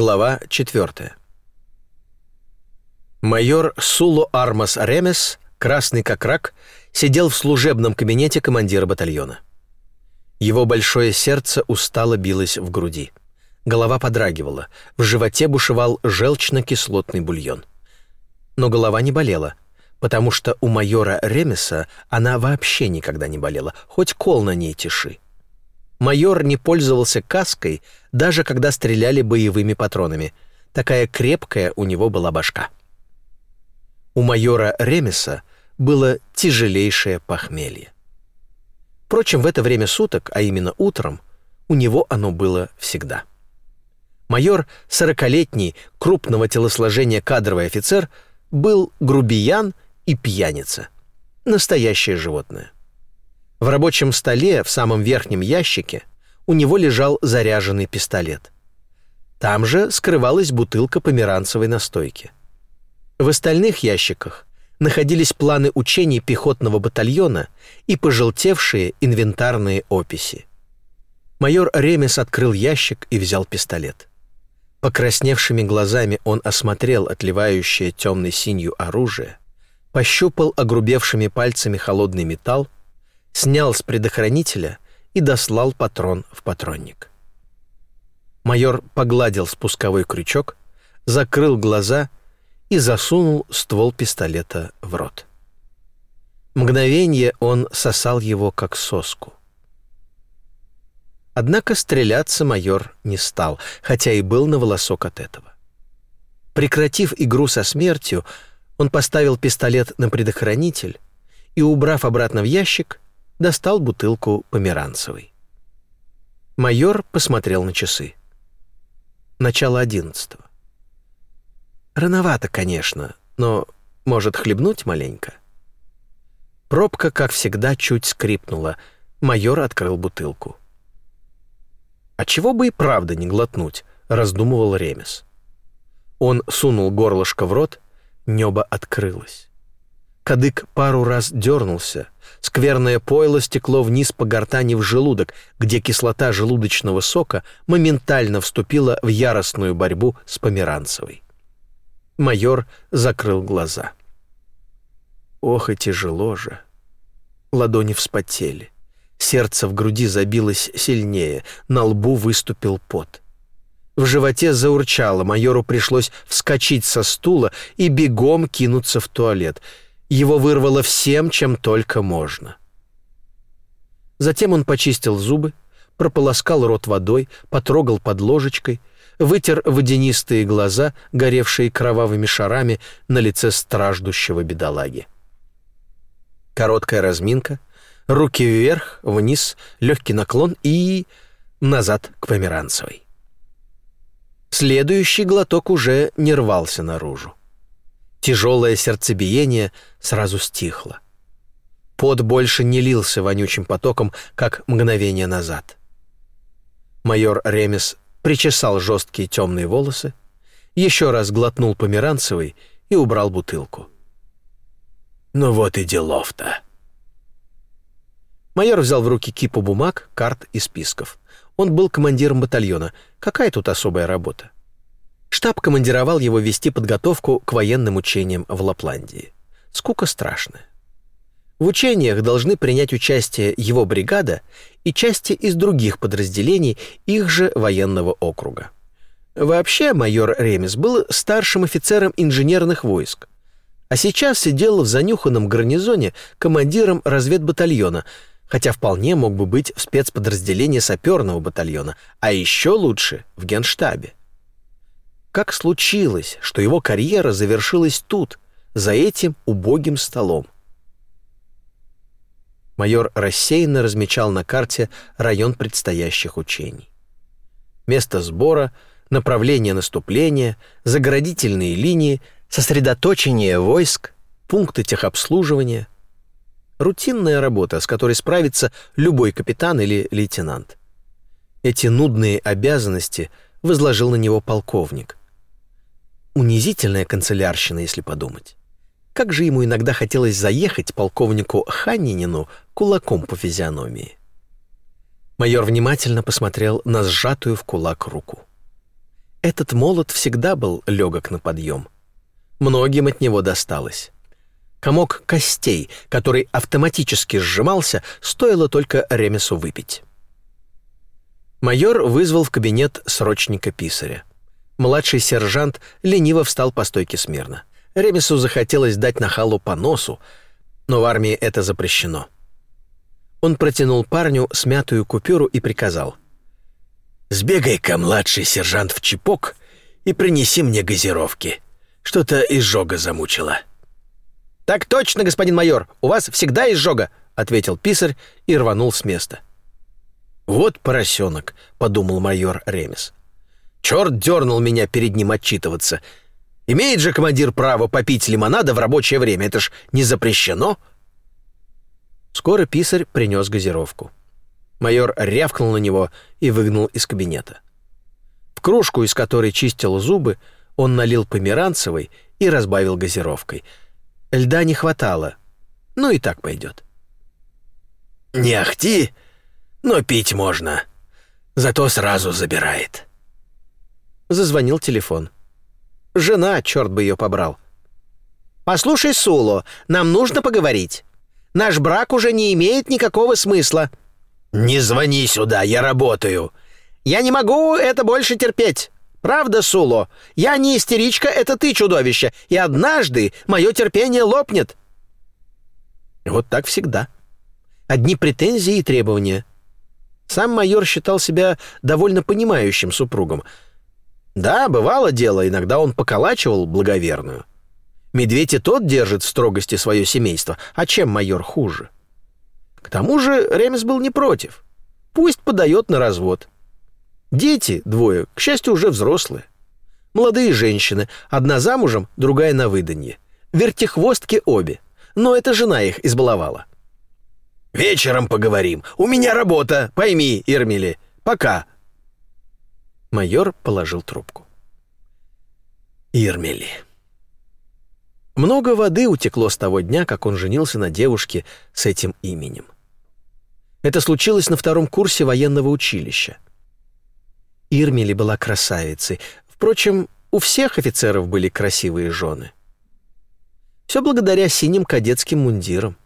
Глава 4. Майор Суло Армас Ремес, красный как рак, сидел в служебном кабинете командира батальона. Его большое сердце устало билось в груди. Голова подрагивала, в животе бушевал желчно-кислотный бульон. Но голова не болела, потому что у майора Ремеса она вообще никогда не болела, хоть кол на ней тиши. Майор не пользовался каской, даже когда стреляли боевыми патронами. Такая крепкая у него была башка. У майора Ремеса было тяжелейшее похмелье. Впрочем, в это время суток, а именно утром, у него оно было всегда. Майор, сорокалетний, крупного телосложения кадровый офицер, был грубиян и пьяница. Настоящее животное. В рабочем столе в самом верхнем ящике у него лежал заряженный пистолет. Там же скрывалась бутылка померанцевой настойки. В остальных ящиках находились планы учений пехотного батальона и пожелтевшие инвентарные описи. Майор Ремес открыл ящик и взял пистолет. Покрасневшими глазами он осмотрел отливающее темной синью оружие, пощупал огрубевшими пальцами холодный металл, снял с предохранителя и дослал патрон в патронник. Майор погладил спусковой крючок, закрыл глаза и засунул ствол пистолета в рот. Мгновение он сосал его как соску. Однако стреляться майор не стал, хотя и был на волосок от этого. Прекратив игру со смертью, он поставил пистолет на предохранитель и, убрав обратно в ящик, достал бутылку померанцевой. Майор посмотрел на часы. Начало одиннадцатого. Рановато, конечно, но, может, хлебнуть маленько? Пробка, как всегда, чуть скрипнула. Майор открыл бутылку. «А чего бы и правда не глотнуть?» — раздумывал Ремес. Он сунул горлышко в рот, небо открылось. Кадык пару раз дернулся, скверное пойло стекло вниз по гортани в желудок, где кислота желудочного сока моментально вступила в яростную борьбу с померанцевой. Майор закрыл глаза. Ох и тяжело же. Ладони вспотели. Сердце в груди забилось сильнее, на лбу выступил пот. В животе заурчало, майору пришлось вскочить со стула и бегом кинуться в туалет. Его вырвало всем, чем только можно. Затем он почистил зубы, прополоскал рот водой, потрогал под ложечкой — вытер водянистые глаза, горевшие кровавыми шарами на лице страждущего бедолаги. Короткая разминка, руки вверх, вниз, легкий наклон и... назад к Померанцевой. Следующий глоток уже не рвался наружу. Тяжелое сердцебиение сразу стихло. Пот больше не лился вонючим потоком, как мгновение назад. Майор Ремес причесал жесткие темные волосы, еще раз глотнул померанцевый и убрал бутылку. «Ну вот и делов-то!» Майор взял в руки кипу бумаг, карт и списков. Он был командиром батальона. Какая тут особая работа? Штаб командировал его вести подготовку к военным учениям в Лапландии. Скука страшная. В учениях должны принять участие его бригада и части из других подразделений их же военного округа. Вообще майор Ремес был старшим офицером инженерных войск, а сейчас сидел в занюханном гарнизоне командиром разведбатальона, хотя вполне мог бы быть в спецподразделении саперного батальона, а еще лучше в генштабе. Как случилось, что его карьера завершилась тут, за этим убогим столом? майор рассеянно размечал на карте район предстоящих учений. Место сбора, направление наступления, заградительные линии, сосредоточение войск, пункты техобслуживания. Рутинная работа, с которой справится любой капитан или лейтенант. Эти нудные обязанности возложил на него полковник. Унизительная канцелярщина, если подумать. Как же ему иногда хотелось заехать полковнику Ханинину кулаком по физиономии. Майор внимательно посмотрел на сжатую в кулак руку. Этот молот всегда был легок на подъем. Многим от него досталось. Комок костей, который автоматически сжимался, стоило только Ремесу выпить. Майор вызвал в кабинет срочника писаря. Младший сержант лениво встал по стойке смирно. Ремесу захотелось дать нахалу по носу, но в армии это запрещено. Он протянул парню смятую купюру и приказал. «Сбегай-ка, младший сержант, в чепок и принеси мне газировки. Что-то изжога замучила». «Так точно, господин майор, у вас всегда изжога», — ответил писарь и рванул с места. «Вот поросенок», — подумал майор Ремес. «Черт дернул меня перед ним отчитываться. Имеет же командир право попить лимонада в рабочее время, это ж не запрещено». Скоро писарь принес газировку. Майор рявкнул на него и выгнал из кабинета. В кружку, из которой чистил зубы, он налил померанцевой и разбавил газировкой. Льда не хватало, ну и так пойдет. «Не ахти!» но пить можно. Зато сразу забирает». Зазвонил телефон. Жена, черт бы ее побрал. «Послушай, Суло, нам нужно поговорить. Наш брак уже не имеет никакого смысла». «Не звони сюда, я работаю». «Я не могу это больше терпеть. Правда, Суло? Я не истеричка, это ты чудовище, и однажды мое терпение лопнет». Вот так всегда. Одни претензии и требования. Сам майор считал себя довольно понимающим супругом. Да, бывало дело, иногда он поколачивал благоверную. Медведь и тот держит в строгости свое семейство, а чем майор хуже? К тому же Ремес был не против. Пусть подает на развод. Дети, двое, к счастью, уже взрослые. Молодые женщины, одна замужем, другая на выданье. Вертихвостки обе. Но эта жена их избаловала. Вечером поговорим. У меня работа, пойми, Ирмели. Пока. Майор положил трубку. Ирмели. Много воды утекло с того дня, как он женился на девушке с этим именем. Это случилось на втором курсе военного училища. Ирмели была красавицей. Впрочем, у всех офицеров были красивые жены. Все благодаря синим кадетским мундирам.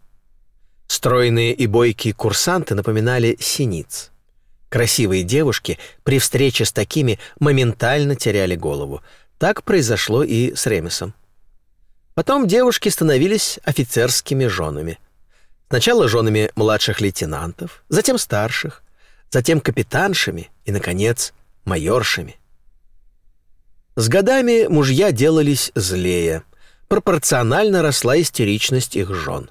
Стройные и бойкие курсанты напоминали синиц. Красивые девушки при встрече с такими моментально теряли голову. Так произошло и с Ремесом. Потом девушки становились офицерскими женами. Сначала женами младших лейтенантов, затем старших, затем капитаншами и, наконец, майоршами. С годами мужья делались злее. Пропорционально росла истеричность их жен.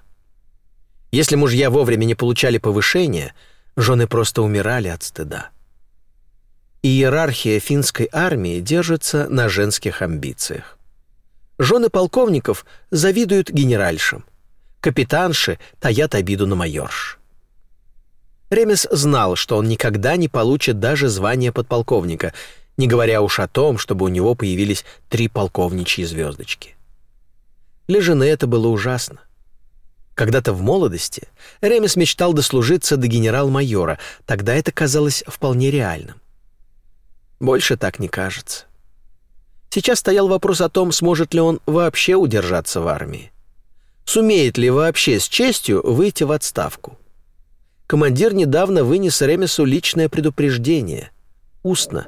Если мужья вовремя не получали повышения, жены просто умирали от стыда. Иерархия финской армии держится на женских амбициях. Жены полковников завидуют генеральшам. Капитанши таят обиду на майорш. Ремес знал, что он никогда не получит даже звание подполковника, не говоря уж о том, чтобы у него появились три полковничьи звездочки. Для жены это было ужасно. Когда-то в молодости Ремес мечтал дослужиться до генерал-майора, тогда это казалось вполне реальным. Больше так не кажется. Сейчас стоял вопрос о том, сможет ли он вообще удержаться в армии. Сумеет ли вообще с честью выйти в отставку. Командир недавно вынес Ремесу личное предупреждение. Устно.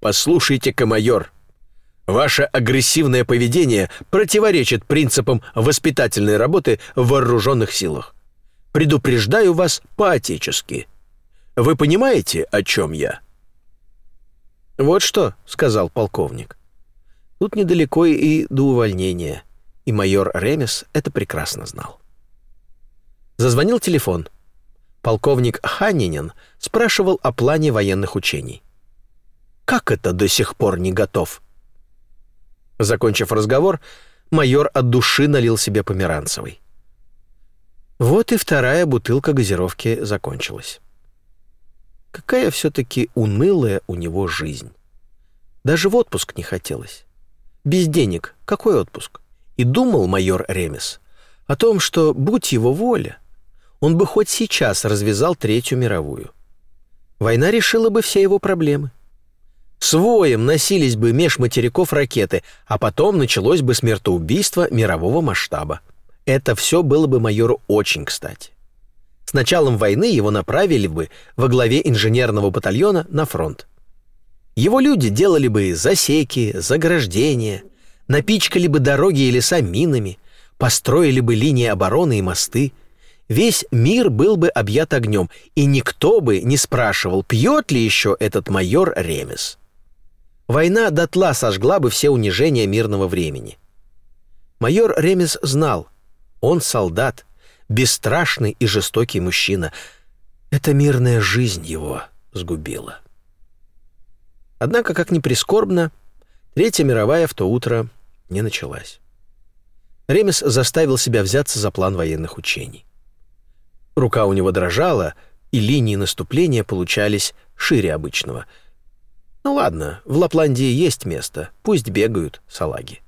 «Послушайте-ка, майор», Ваше агрессивное поведение противоречит принципам воспитательной работы в вооруженных силах. Предупреждаю вас по-отечески. Вы понимаете, о чем я?» «Вот что», — сказал полковник. «Тут недалеко и до увольнения, и майор Ремес это прекрасно знал». Зазвонил телефон. Полковник Ханинин спрашивал о плане военных учений. «Как это до сих пор не готов?» Закончив разговор, майор от души налил себе померанцевый. Вот и вторая бутылка газировки закончилась. Какая все-таки унылая у него жизнь. Даже в отпуск не хотелось. Без денег какой отпуск? И думал майор Ремес о том, что, будь его воля, он бы хоть сейчас развязал Третью мировую. Война решила бы все его проблемы. С воем носились бы меж материков ракеты, а потом началось бы смертоубийство мирового масштаба. Это все было бы майору очень кстати. С началом войны его направили бы во главе инженерного батальона на фронт. Его люди делали бы засеки, заграждения, напичкали бы дороги и леса минами, построили бы линии обороны и мосты. Весь мир был бы объят огнем, и никто бы не спрашивал, пьет ли еще этот майор Ремес. Война дотла сожгла бы все унижения мирного времени. Майор Ремес знал, он солдат, бесстрашный и жестокий мужчина. Это мирная жизнь его сгубила. Однако, как ни прискорбно, Третья мировая в то утро не началась. Ремес заставил себя взяться за план военных учений. Рука у него дрожала, и линии наступления получались шире обычного. Ну ладно, в Лапландии есть место, пусть бегают салаги.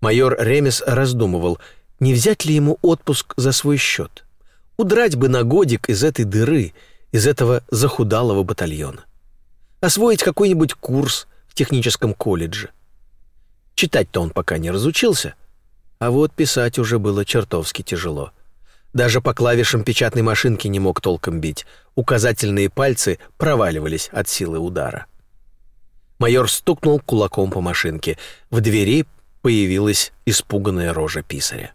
Майор Ремес раздумывал, не взять ли ему отпуск за свой счет. Удрать бы на годик из этой дыры, из этого захудалого батальона. Освоить какой-нибудь курс в техническом колледже. Читать-то он пока не разучился, а вот писать уже было чертовски тяжело. Даже по клавишам печатной машинки не мог толком бить. Указательные пальцы проваливались от силы удара. Майор стукнул кулаком по машинке. В двери появилась испуганная рожа писаря.